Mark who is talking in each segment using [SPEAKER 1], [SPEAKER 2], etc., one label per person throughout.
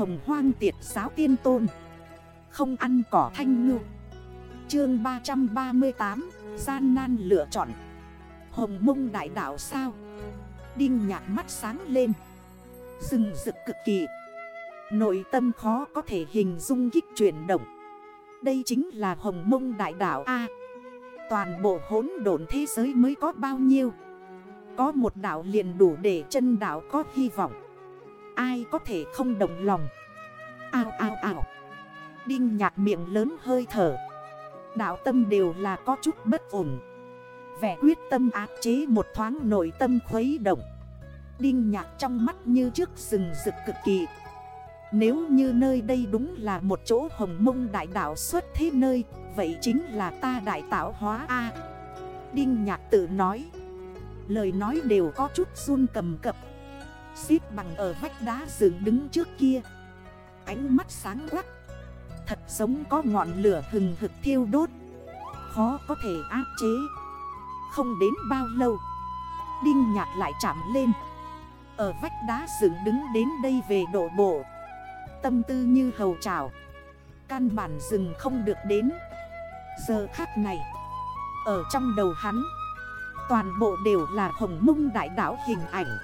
[SPEAKER 1] hồng hoang tiệt giáo tiên tôn. Không ăn cỏ thanh ngư. Chương 338 Gian nan lựa chọn. Hồng mông đại đảo sao? Đinh nhạc mắt sáng lên. Rừng rực cực kỳ. Nội tâm khó có thể hình dung kích chuyển động. Đây chính là hồng mông đại đảo A. Toàn bộ hốn độn thế giới mới có bao nhiêu? Có một đảo liền đủ để chân đảo có hy vọng. Ai có thể không đồng lòng. Ao ao ao. Đinh nhạc miệng lớn hơi thở. Đạo tâm đều là có chút bất ổn. Vẻ quyết tâm áp chế một thoáng nội tâm khuấy động. Đinh nhạc trong mắt như trước rừng rực cực kỳ. Nếu như nơi đây đúng là một chỗ hồng mông đại đảo xuất thế nơi, Vậy chính là ta đại tạo hóa A. Đinh nhạc tự nói. Lời nói đều có chút run cầm cập. Xít bằng ở vách đá dựng đứng trước kia. Ánh mắt sáng quắc. Thật giống có ngọn lửa hừng hực thiêu đốt. Khó có thể áp chế. Không đến bao lâu, Đinh nhạc lại chạm lên. Ở vách đá dựng đứng đến đây về độ bộ. Tâm tư như hầu trào. Căn bản rừng không được đến. Giờ khắc này, Ở trong đầu hắn, Toàn bộ đều là hồng mông đại đảo hình ảnh.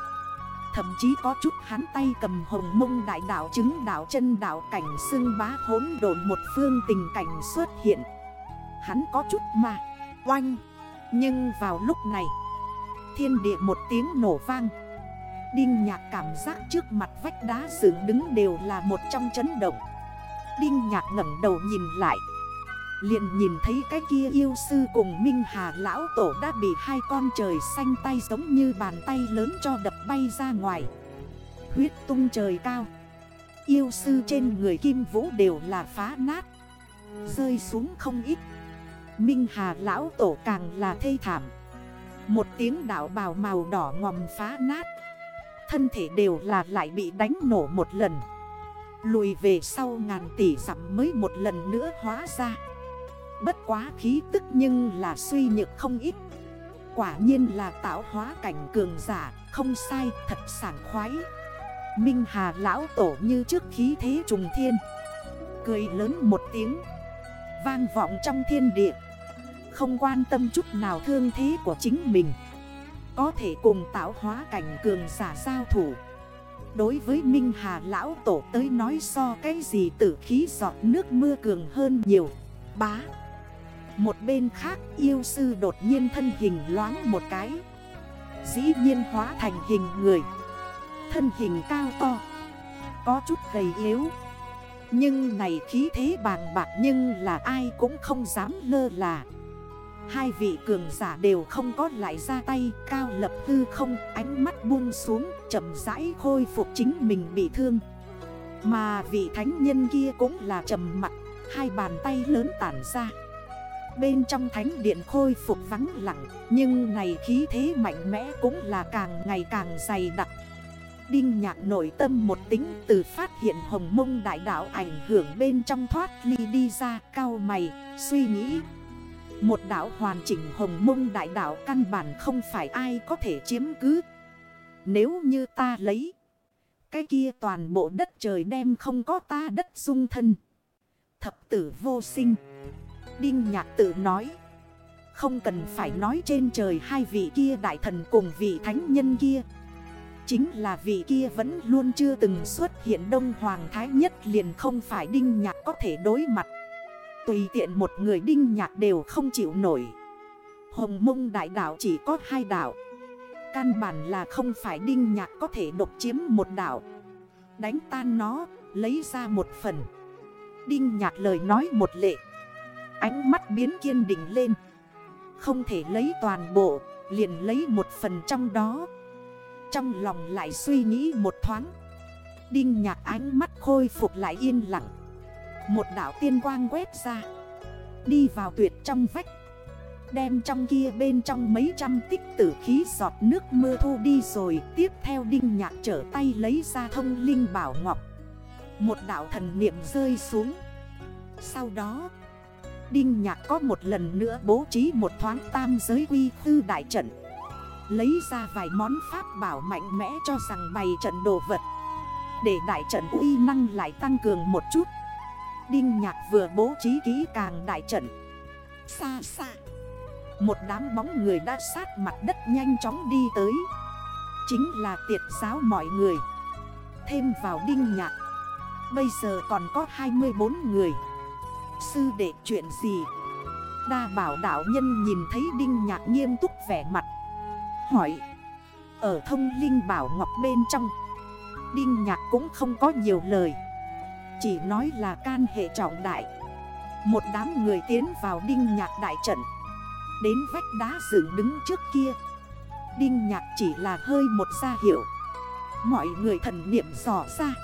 [SPEAKER 1] Thậm chí có chút hắn tay cầm hồng mông đại đảo chứng đảo chân đảo cảnh xưng bá hốn đồn một phương tình cảnh xuất hiện. Hắn có chút mà oanh. Nhưng vào lúc này, Thiên địa một tiếng nổ vang. Đinh nhạc cảm giác trước mặt vách đá dựng đứng đều là một trong chấn động. Đinh nhạc ngẩn đầu nhìn lại liền nhìn thấy cái kia yêu sư cùng Minh Hà Lão Tổ đã bị hai con trời xanh tay giống như bàn tay lớn cho đập bay ra ngoài. Huyết tung trời cao. Yêu sư trên người kim vũ đều là phá nát. Rơi xuống không ít. Minh Hà Lão Tổ càng là thê thảm. Một tiếng đảo bào màu đỏ ngòm phá nát. Thân thể đều là lại bị đánh nổ một lần. Lùi về sau ngàn tỷ dặm mới một lần nữa hóa ra. Bất quá khí tức nhưng là suy nhược không ít. Quả nhiên là tạo hóa cảnh cường giả, Không sai, thật sảng khoái. Minh Hà lão tổ như trước khí thế trùng thiên. Cười lớn một tiếng. Vang vọng trong thiên địa. Không quan tâm chút nào thương thế của chính mình. Có thể cùng tạo hóa cảnh cường giả giao thủ. Đối với Minh Hà lão tổ tới nói so cái gì tử khí giọt nước mưa cường hơn nhiều. Bá một bên khác, yêu sư đột nhiên thân hình loáng một cái. Dĩ nhiên hóa thành hình người. Thân hình cao to. Có chút gầy yếu. Nhưng này khí thế bàng bạc nhưng là ai cũng không dám lơ là. Hai vị cường giả đều không có lại ra tay, Cao lập tư không, ánh mắt buông xuống, chậm rãi khôi phục chính mình bị thương. Mà vị thánh nhân kia cũng là trầm mặt Hai bàn tay lớn tản ra. Bên trong thánh điện khôi phục vắng lặng, Nhưng này khí thế mạnh mẽ cũng là càng ngày càng dày đặc. Đinh nhạc nội tâm một tính từ phát hiện hồng mông đại đạo ảnh hưởng bên trong thoát ly đi ra, cao mày, suy nghĩ. Một đảo hoàn chỉnh hồng mông đại đạo căn bản không phải ai có thể chiếm cứ. Nếu như ta lấy, Cái kia toàn bộ đất trời đem không có ta đất dung thân. Thập tử vô sinh. Đinh Nhạc tự nói. Không cần phải nói trên trời hai vị kia đại thần cùng vị thánh nhân kia. Chính là vị kia vẫn luôn chưa từng xuất hiện Đông Hoàng Thái Nhất liền không phải Đinh Nhạc có thể đối mặt. Tùy tiện một người Đinh Nhạc đều không chịu nổi. Hồng mông đại đảo chỉ có hai đảo Căn bản là không phải Đinh Nhạc có thể độc chiếm một đảo Đánh tan nó, lấy ra một phần. Đinh Nhạc lời nói một lệ. Ánh mắt biến kiên định lên. Không thể lấy toàn bộ, Liền lấy một phần trong đó. Trong lòng lại suy nghĩ một thoáng. Đinh nhạc ánh mắt khôi phục lại yên lặng. Một đảo tiên quang quét ra. Đi vào tuyệt trong vách. Đem trong kia bên trong mấy trăm tích tử khí giọt nước mưa thu đi rồi, Tiếp theo đinh nhạc trở tay lấy ra thông linh bảo ngọc. Một đảo thần niệm rơi xuống. Sau đó Đinh Nhạc có một lần nữa bố trí một thoáng tam giới quy khư đại trận. Lấy ra vài món pháp bảo mạnh mẽ cho rằng bày trận đồ vật. Để đại trận uy năng lại tăng cường một chút. Đinh nhạc vừa bố trí kỹ càng đại trận. Xa xa. Một đám bóng người đã sát mặt đất nhanh chóng đi tới. Chính là tiệt giáo mọi người. Thêm vào đinh nhạc. Bây giờ còn có 24 người. Sư đệ chuyện gì? Đa bảo đạo nhân nhìn thấy đinh nhạc nghiêm túc vẻ mặt. Hỏi. Ở thông linh bảo ngọc bên trong, Đinh nhạc cũng không có nhiều lời. Chỉ nói là can hệ trọng đại. Một đám người tiến vào đinh nhạc đại trận. Đến vách đá dựng đứng trước kia. Đinh nhạc chỉ là hơi một gia hiệu. Mọi người thần niệm rõ ra.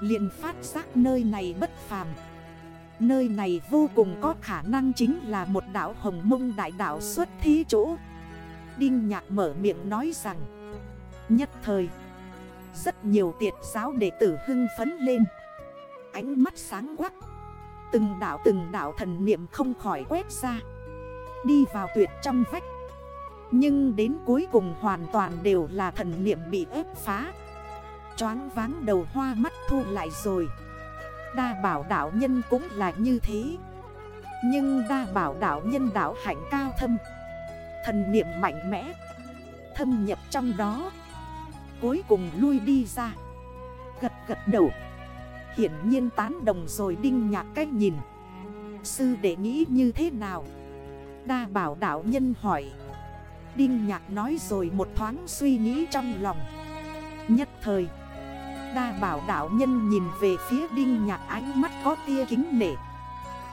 [SPEAKER 1] Liền phát giác nơi này bất phàm. Nơi này vô cùng có khả năng chính là một đảo hồng mông đại đảo xuất thí chỗ. Đinh nhạc mở miệng nói rằng, Nhất thời, Rất nhiều tiệt giáo đệ tử hưng phấn lên. Ánh mắt sáng quắc. Từng đảo từng đảo thần niệm không khỏi quét ra. Đi vào tuyệt trong vách. Nhưng đến cuối cùng hoàn toàn đều là thần niệm bị ép phá. Choáng váng đầu hoa mắt thu lại rồi. Đa bảo đảo nhân cũng là như thế. Nhưng đa bảo đảo nhân đảo hạnh cao thâm. Thần niệm mạnh mẽ. Thâm nhập trong đó. Cuối cùng lui đi ra. Gật gật đầu. Hiển nhiên tán đồng rồi đinh nhạc cách nhìn. Sư đệ nghĩ như thế nào? Đa bảo đảo nhân hỏi. Đinh nhạc nói rồi một thoáng suy nghĩ trong lòng. Nhất thời Đa bảo đảo nhân nhìn về phía đinh nhạc ánh mắt có tia kính nể.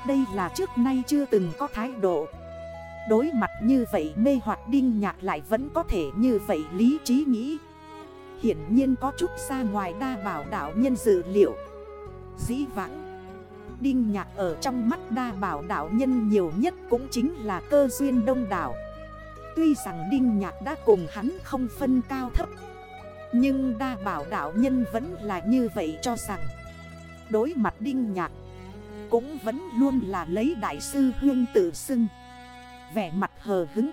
[SPEAKER 1] Đây là trước nay chưa từng có thái độ. Đối mặt như vậy mê hoặc đinh nhạc lại vẫn có thể như vậy lý trí nghĩ. Hiển nhiên có chút xa ngoài đa bảo đảo nhân dự liệu. Dĩ vãng, Đinh nhạc ở trong mắt đa bảo đảo nhân nhiều nhất cũng chính là cơ duyên đông đảo. Tuy rằng đinh nhạc đã cùng hắn không phân cao thấp nhưng đa bảo đạo nhân vẫn là như vậy cho rằng, Đối mặt đinh nhạc, Cũng vẫn luôn là lấy đại sư huyên tự xưng. Vẻ mặt hờ hứng,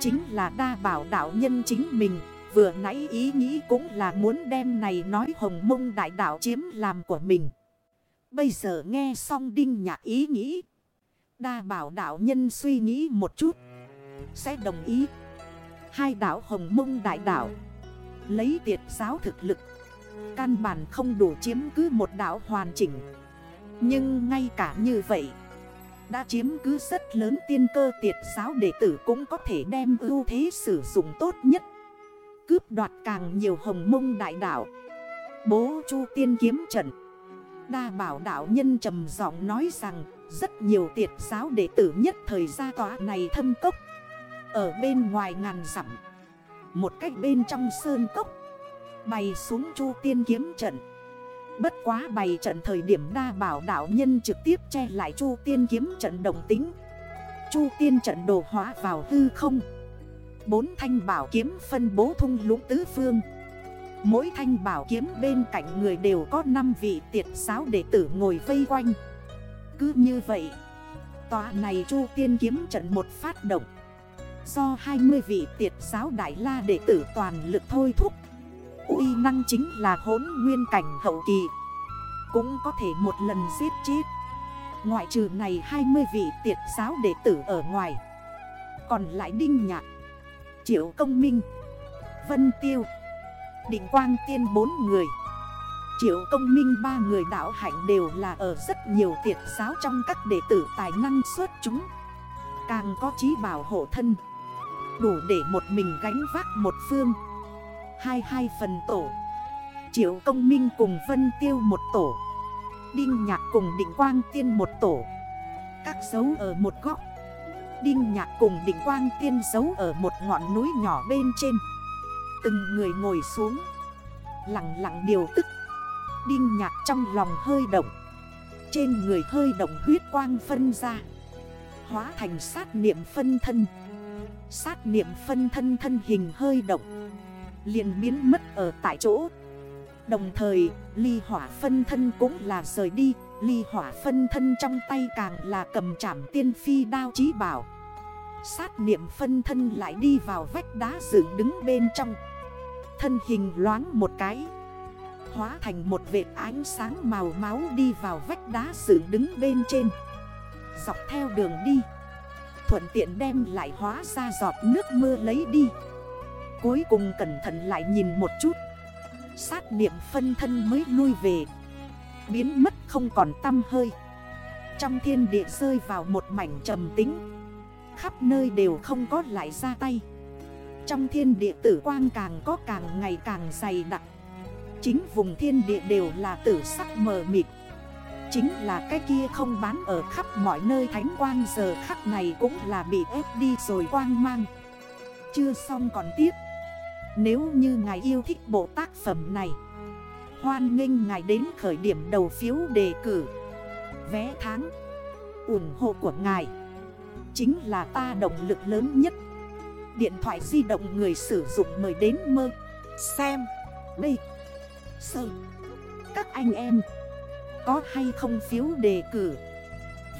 [SPEAKER 1] Chính là đa bảo đạo nhân chính mình, Vừa nãy ý nghĩ cũng là muốn đem này nói hồng mông đại đạo chiếm làm của mình. Bây giờ nghe xong đinh nhạc ý nghĩ, Đa bảo đạo nhân suy nghĩ một chút, Sẽ đồng ý. Hai đảo hồng mông đại đảo Lấy tiệt giáo thực lực. Căn bản không đủ chiếm cứ một đảo hoàn chỉnh. Nhưng ngay cả như vậy, Đã chiếm cứ rất lớn tiên cơ tiệt giáo đệ tử cũng có thể đem ưu thế sử dụng tốt nhất. Cướp đoạt càng nhiều hồng mông đại đảo Bố chu tiên kiếm trận. Đa bảo đạo nhân trầm giọng nói rằng, Rất nhiều tiệt giáo đệ tử nhất thời gia tỏa này thâm cốc. Ở bên ngoài ngàn dặm một cách bên trong sơn cốc. Bày xuống chu tiên kiếm trận. Bất quá bày trận thời điểm đa bảo đảo nhân trực tiếp che lại chu tiên kiếm trận đồng tính. Chu tiên trận đồ hóa vào hư không. Bốn thanh bảo kiếm phân bố thung lũng tứ phương. Mỗi thanh bảo kiếm bên cạnh người đều có 5 vị tiệt giáo đệ tử ngồi vây quanh. Cứ như vậy, Tòa này chu tiên kiếm trận một phát động. Do 20 vị tiệt giáo đại la đệ tử toàn lực thôi thúc. Uy năng chính là hốn nguyên cảnh hậu kỳ. Cũng có thể một lần giết chết. Ngoại trừ này 20 vị tiệt giáo đệ tử ở ngoài. Còn lại Đinh Nhạc, Triệu Công Minh, Vân Tiêu, Định Quang Tiên bốn người. Triệu Công Minh ba người đạo hạnh đều là ở rất nhiều tiệt giáo trong các đệ tử tài năng xuất chúng. Càng có trí bảo hộ thân. Đủ để một mình gánh vác một phương. Hai hai phần tổ. Triệu công minh cùng Vân Tiêu một tổ. Đinh Nhạc cùng Định Quang Tiên một tổ. Các dấu ở một góc. Đinh Nhạc cùng Định Quang Tiên giấu ở một ngọn núi nhỏ bên trên. Từng người ngồi xuống. Lặng lặng điều tức. Đinh Nhạc trong lòng hơi động. Trên người hơi động huyết quang phân ra. Hóa thành sát niệm phân thân. Sát niệm phân thân thân hình hơi động. Liền biến mất ở tại chỗ. Đồng thời, ly hỏa phân thân cũng là rời đi. Ly hỏa phân thân trong tay càng là cầm chảm tiên phi đao chí bảo. Sát niệm phân thân lại đi vào vách đá dựng đứng bên trong. Thân hình loáng một cái. Hóa thành một vệt ánh sáng màu máu đi vào vách đá dựng đứng bên trên. Dọc theo đường đi Thuận tiện đem lại hóa ra giọt nước mưa lấy đi. Cuối cùng cẩn thận lại nhìn một chút. Sát niệm phân thân mới lui về. Biến mất không còn tâm hơi. Trong thiên địa rơi vào một mảnh trầm tính Khắp nơi đều không có lại ra tay. Trong thiên địa tử quang càng có càng ngày càng dày đặc. Chính vùng thiên địa đều là tử sắc mờ mịt. Chính là cái kia không bán ở khắp mọi nơi. Thánh quang giờ khắc này cũng là bị ép đi rồi quang mang. Chưa xong còn tiếp. Nếu như ngài yêu thích bộ tác phẩm này, Hoan nghênh ngài đến khởi điểm đầu phiếu đề cử. Vé tháng, ủng hộ của ngài Chính là ta động lực lớn nhất. Điện thoại di động người sử dụng mời đến mơ, Xem đi Sơ. Các anh em có hay không phiếu đề cử.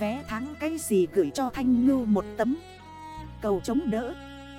[SPEAKER 1] Vé tháng cái gì gửi cho Thanh Ngưu một tấm. Cầu chống đỡ.